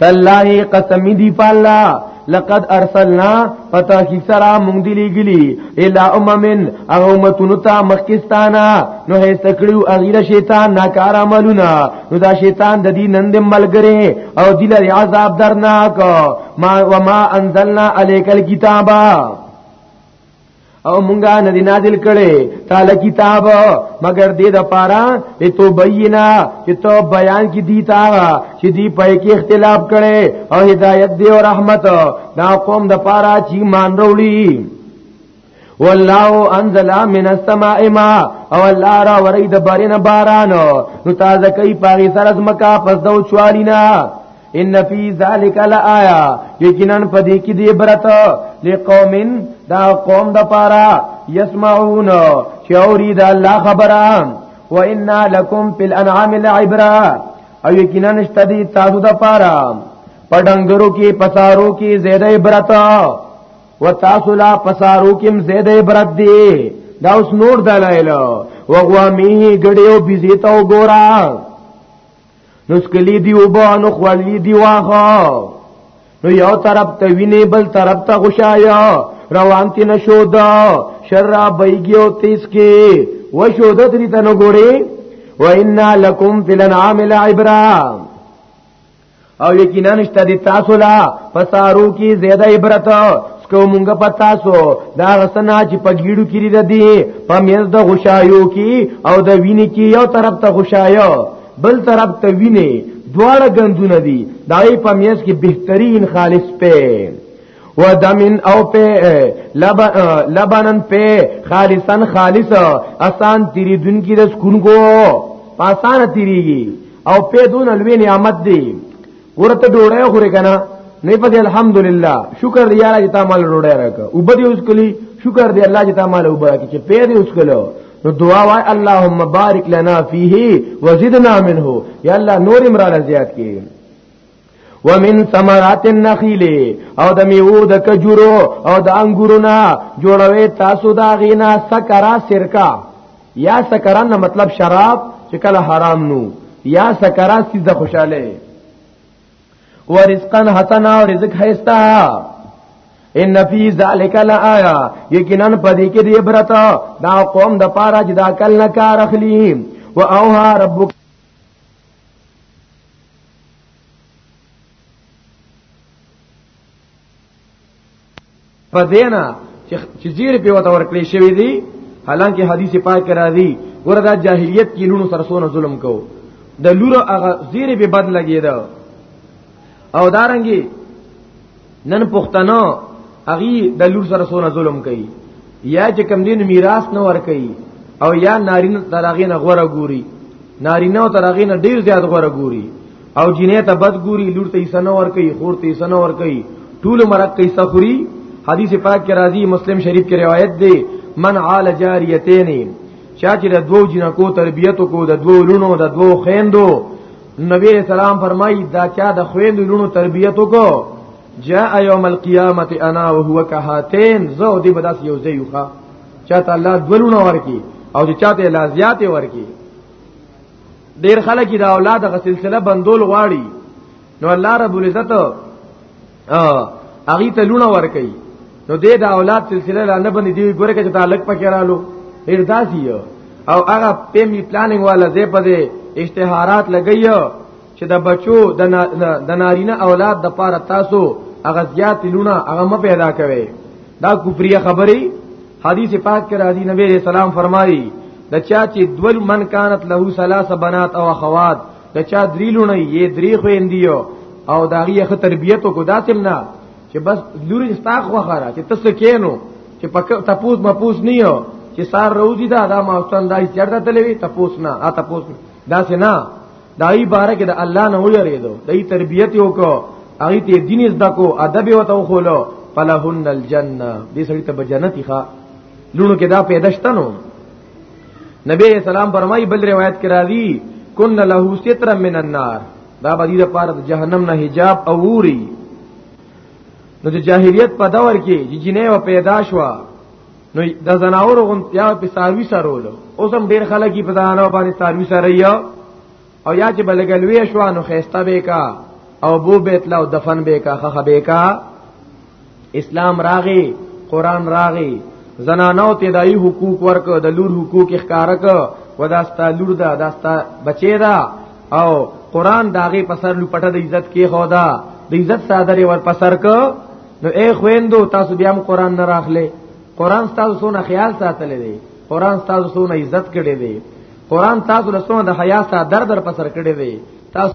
تالله قسم دی په الله لقد ارسلنا پتا کی سرا مونږ دی لګلی الا اممن امتون تا مخکستانا نو هیڅ کړو اغیره شیطان ناکار عملونه نو دا شیطان د دې نند ملګری او دل عذاب درناک ما وما انزلنا الیک الكتابا او مونږه ندی نازل کړي تعالی کتاب مگر دې د پاره ته تو بینا چې تو بیان کی دی تا چې دی په کې اختلاف کړي او هدایت دی او رحمت دا قوم د پاره چې مان وروړي والله انزل من السماء ما او الله را ورید بارین باران نو تازه کوي پاغي سرز مکا پس دو چوالینا ان فی ذلک لآیا یقینا پدې کې دی عبرت لقومن دا قوم د پاره یسمعون چې اوري دا الله خبره و ان لکم فی الانعام لعبرا او یقینا نشته دی تاسو د پاره پډنګرو کې پسارو کې زیاده عبرت و تاسو لا پسارو کې زیاده عبرت دی دا اوس نور دلایل وغوامی غړیو بيزیتو ګورا نو سکلی دی وبا نو خوالی دی واغا نو یو طرف ته ویني بل طرف ته غشایا روان تی نشو دا شراب بیگی او تیز کی وشو دا تری تنو گوری و انا لکم فی الانعام العبرام او یقینا نشته دي تاسو لا فسارو کی زیاده عبرت کو مونږ پتا سو دا غسنا چې پګیړو کې لري دي په میز د غشایو کې او د وینې کې یو طرف ته غشایو بل طرف ته وینې دواړه غندونه دي دای په میز کې بهترین خالص په و دمن او په لبنن په خالصن خالص اسان تیری دن کې د سکون کو پاسانه تیریږي او په دون الوی نعمت دی ورته ډوړې خورې کنه نه په دې الحمدلله شکر دی الله چې تا مال ډوړې راکا او بده اوس کلی شکر دی الله چې تا مال وبا کې چې پیدا اوس کلو نو دعا وای اللهم بارک لنا فيه وزدنا منه یا الله نور امرال زیات کې ومن ثمرات النخيل او د میوه د کجورو او د انګورو نه جوړوي تاسو دا غینا سکرا سرکا یا سکران نه مطلب شراب چې کله حرام نو یا سکران سیز د خوشاله و رزقا حسنا او رزق هيستا ان فی ذلک لآیا یقینا پدې کې دې برتا دا قوم د پاره چې دا کل نه کار اخلي و اوها ربک په دینا چې زیر په وته ورکړې شوی دی حالانکه حدیث پاک راځي وردا جاهلیت کې لونو سره سونه ظلم کو د لور هغه زیر به بد لګیدا او دارنګي نن پښتنو اغي د لور سره سونه ظلم کوي یا چې کم دین میراث نه ور کوي او یا نارینه تراغین غوړه ګوري نارینه تراغین ډیر زیات غوړه ګوري او جنې ته بد ګوري لور ته ایسنه ور کوي خور ته ایسنه ور کوي ټول مرک کوي سخوري حدیث پاک کې راځي مسلم شریف کې روایت دی من عال جاریتین چا چې د دوو جنکو تربیت کو د دوو لونو د دوو خويندو نبی اسلام فرمایي دا چا د خويندو لونو تربیت کو جاء یوم القیامت انا وهو کهاتین زو دی بداس یو زیوخه چاته الله دولونه ورکی او چې چاته لازیات ورکی ډیر خلک دا اولاد غ سلسله بندول غواړي نو الله رب العزت هغه ته لونه ور کوي نو دې دا اولاد سلسله لاندې باندې دی ګوره کې تعلق پکې رالو ډیر داسي او هغه پېمی پلانینګ والا زې په دې اشتهارات لګیو چې د بچو د نارینه اولاد د پاره تاسو هغه زیات لونه هغه م پیدا کوي دا کوپریه خبري حدیث پاک کې راځي نبی رسول سلام فرمایي د چا چې دول من کانت له ثلاث بنات او اخوات د چا درې لونه یې درې خويندیو او داغي خه تربیته کو داتم نه چې بس لوري استاخ وخره چې تاسو کینو چې پک تپوس مپوس نه یو چې سار روزي دا دا ماستان دای چرته تلوي تپوس نه ا تپوس دا سه نه دای باره کې د الله نه ویریدو دای تربیت وکړو هغه ته دین زده کو ادب وته خولو فلهن الجنه دې سړی ته جنت ښه لونو کې دا پیدا شته نو نبی اسلام فرمای بل روایت کرا دی کن له ستر من النار دا باندې د پاره د جهنم نه حجاب او وری نو د جاهلیت په دور کې چې جنې و پیدا شو نو د زناور غون یا په ساروی سرول اوس هم ډیر خلک په ځانو باندې ساروی سره یا او یا چې بلګلوی شو نو خيسته به کا او بو بیت لا دفن به کا خخ به کا اسلام راغي قران راغي زنانو ته دای حقوق ورک د لور حقوق اخکارک وداستا لور دا داستا بچی دا او قران داغه پسر لپټه د عزت کې خدا د عزت صادره ور پسر ک نو اے خويندو تاسو بیا هم قران نه راخلې قران تاسو سونه خیال ساتلې دی قران تاسو سونه عزت کړې دی قران تاسو له سونه د حیا سره در در پسر کړې دی تاسو